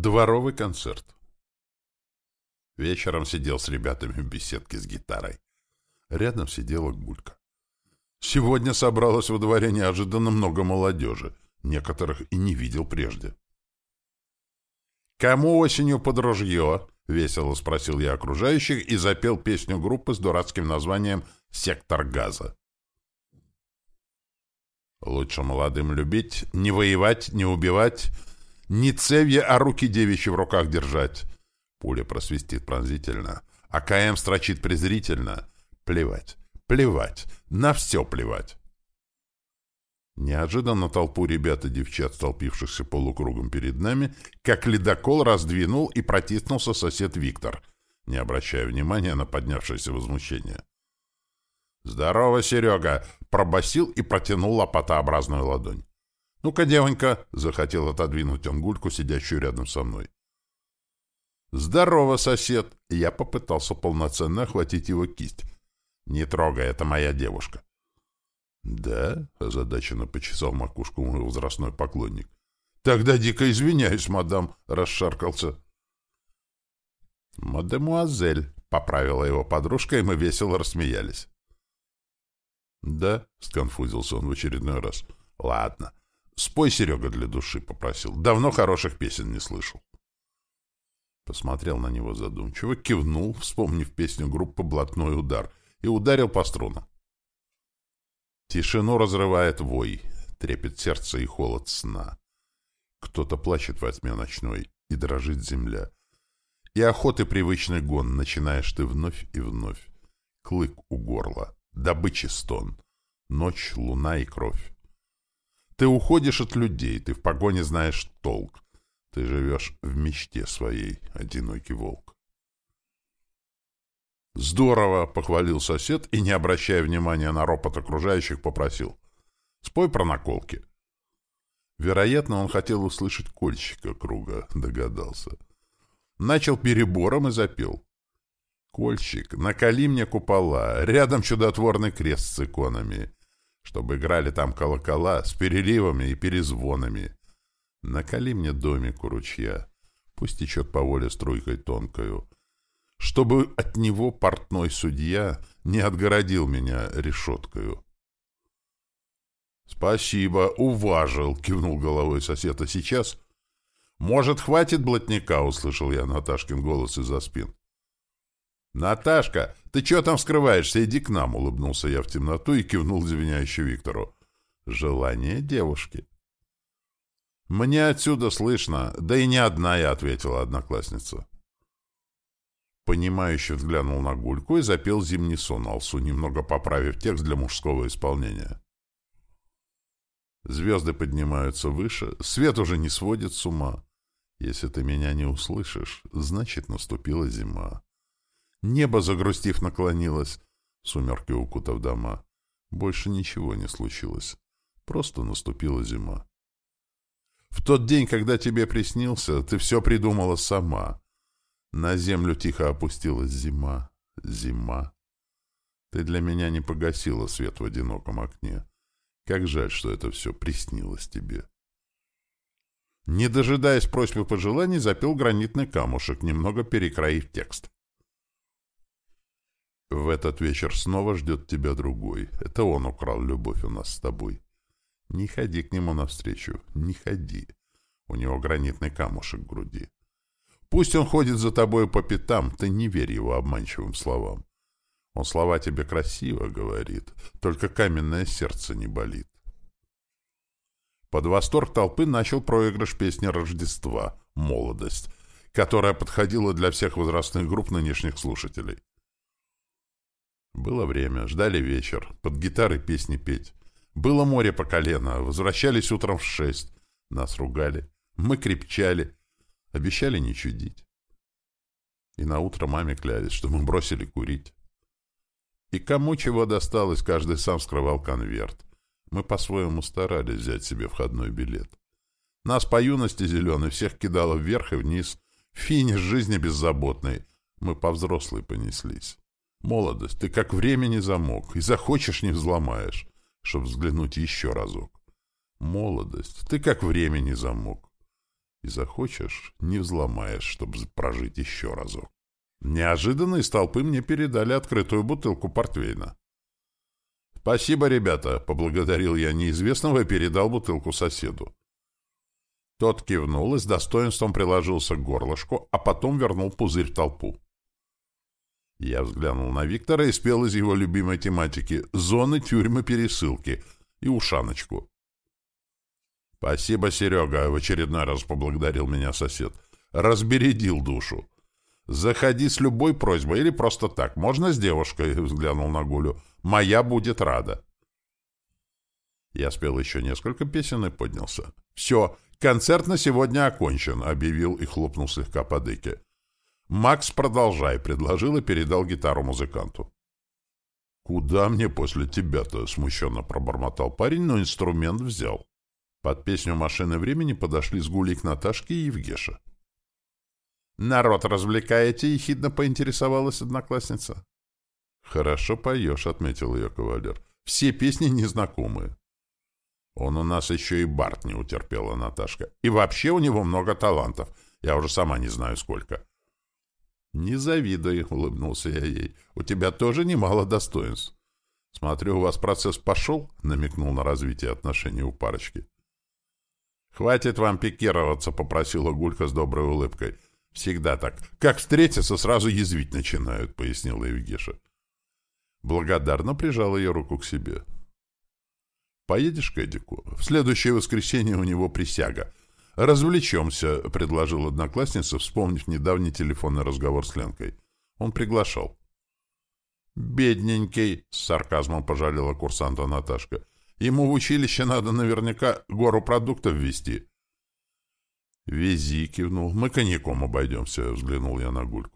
Дворовый концерт. Вечером сидел с ребятами в беседке с гитарой. Рядом сидела Гулька. Сегодня собралось во дворе неожиданно много молодежи. Некоторых и не видел прежде. «Кому осенью под ружье?» — весело спросил я окружающих и запел песню группы с дурацким названием «Сектор газа». «Лучше молодым любить, не воевать, не убивать, не цевья, а руки девичьи в руках держать». Пуля просвистит пронзительно, а КМ строчит презрительно. Плевать, плевать, на все плевать. Неожиданно толпу ребят и девчат, столпившихся полукругом перед нами, как ледокол раздвинул и протиснулся сосед Виктор, не обращая внимания на поднявшееся возмущение. «Здорово, Серега!» — пробасил и протянул лопатообразную ладонь. «Ну-ка, девонька!» — захотел отодвинуть он гульку, сидящую рядом со мной. «Здорово, сосед!» Я попытался полноценно охватить его кисть. «Не трогай, это моя девушка». «Да?» — озадаченно почесал макушку мой возрастной поклонник. «Тогда дико извиняюсь, мадам», — расшаркался. «Мадемуазель», — поправила его подружка, и мы весело рассмеялись. «Да», — сконфузился он в очередной раз. «Ладно. Спой, Серега, для души», — попросил. «Давно хороших песен не слышал». Посмотрел на него задумчиво, кивнул, вспомнив песню группы «Блатной удар», и ударил по струнам. Тишину разрывает вой, трепет сердца и холод сна. Кто-то плачет во тьме ночной, и дрожит земля. И охоты привычный гон начинаешь ты вновь и вновь. Клык у горла, добычи стон, ночь, луна и кровь. Ты уходишь от людей, ты в погоне знаешь толк. Ты живешь в мечте своей, одинокий волк. «Здорово!» — похвалил сосед и, не обращая внимания на ропот окружающих, попросил. «Спой про наколки». Вероятно, он хотел услышать кольщика круга, догадался. Начал перебором и запел. «Кольщик, наколи мне купола, рядом чудотворный крест с иконами, чтобы играли там колокола с переливами и перезвонами. Наколи мне домик у ручья, пусть течет по воле струйкой тонкою, чтобы от него портной судья не отгородил меня решеткою. «Спасибо, уважил», — кивнул головой сосед, — «а сейчас...» «Может, хватит блатника?» — услышал я Наташкин голос из-за спин. «Наташка, ты чего там скрываешься? Иди к нам!» — улыбнулся я в темноту и кивнул извиняюще Виктору. «Желание девушки». «Мне отсюда слышно, да и не одна я», — ответила одноклассница. Понимающе взглянул на Гульку и запел «Зимний сон» Алсу, немного поправив текст для мужского исполнения. Звезды поднимаются выше, свет уже не сводит с ума. Если ты меня не услышишь, значит, наступила зима. Небо, загрустив, наклонилось, сумерки укутав дома. Больше ничего не случилось, просто наступила зима. В тот день, когда тебе приснился, ты все придумала сама — на землю тихо опустилась зима, зима. Ты для меня не погасила свет в одиноком окне. Как жаль, что это все приснилось тебе. Не дожидаясь просьбы пожеланий, запел гранитный камушек, немного перекроив текст. В этот вечер снова ждет тебя другой. Это он украл любовь у нас с тобой. Не ходи к нему навстречу, не ходи. У него гранитный камушек в груди. Пусть он ходит за тобой по пятам, ты не верь его обманчивым словам. Он слова тебе красиво говорит, только каменное сердце не болит. Под восторг толпы начал проигрыш песни Рождества «Молодость», которая подходила для всех возрастных групп нынешних слушателей. Было время, ждали вечер, под гитары песни петь. Было море по колено, возвращались утром в шесть. Нас ругали, мы крепчали, Обещали не чудить. И на утро маме клялись, что мы бросили курить. И кому чего досталось, каждый сам скрывал конверт. Мы по-своему старались взять себе входной билет. Нас по юности зеленый всех кидало вверх и вниз. Финиш жизни беззаботный. Мы по-взрослой понеслись. Молодость, ты как времени замок, и захочешь не взломаешь, чтобы взглянуть еще разок. Молодость, ты как времени замок и захочешь, не взломаешь, чтобы прожить еще разок. Неожиданно из толпы мне передали открытую бутылку портвейна. «Спасибо, ребята!» — поблагодарил я неизвестного и передал бутылку соседу. Тот кивнул и с достоинством приложился к горлышку, а потом вернул пузырь в толпу. Я взглянул на Виктора и спел из его любимой тематики «Зоны, тюрьмы, пересылки» и «Ушаночку». «Спасибо, Серега!» — в очередной раз поблагодарил меня сосед. «Разбередил душу. Заходи с любой просьбой или просто так. Можно с девушкой?» — взглянул на Гулю. «Моя будет рада». Я спел еще несколько песен и поднялся. «Все, концерт на сегодня окончен», — объявил и хлопнул слегка по дыке. «Макс, продолжай», — предложил и передал гитару музыканту. «Куда мне после тебя-то?» — смущенно пробормотал парень, но инструмент взял. Под песню «Машины времени» подошли с Гулей к Наташке и Евгеша. «Народ развлекаете?» — ехидно поинтересовалась одноклассница. «Хорошо поешь», — отметил ее кавалер. «Все песни незнакомые». «Он у нас еще и Барт не утерпела, Наташка. И вообще у него много талантов. Я уже сама не знаю, сколько». «Не завидуй», — улыбнулся я ей. «У тебя тоже немало достоинств». «Смотрю, у вас процесс пошел», — намекнул на развитие отношений у парочки. «Хватит вам пикироваться», — попросила Гулька с доброй улыбкой. «Всегда так. Как встретятся, сразу язвить начинают», — пояснила Евгеша. Благодарно прижал ее руку к себе. «Поедешь к Эдику? В следующее воскресенье у него присяга. Развлечемся», — предложил одноклассница, вспомнив недавний телефонный разговор с Ленкой. Он приглашал. «Бедненький», — с сарказмом пожалела курсанта Наташка. «Ему в училище надо наверняка гору продуктов везти». «Вези», — кивнул. «Мы коньяком обойдемся», — взглянул я на Гульку.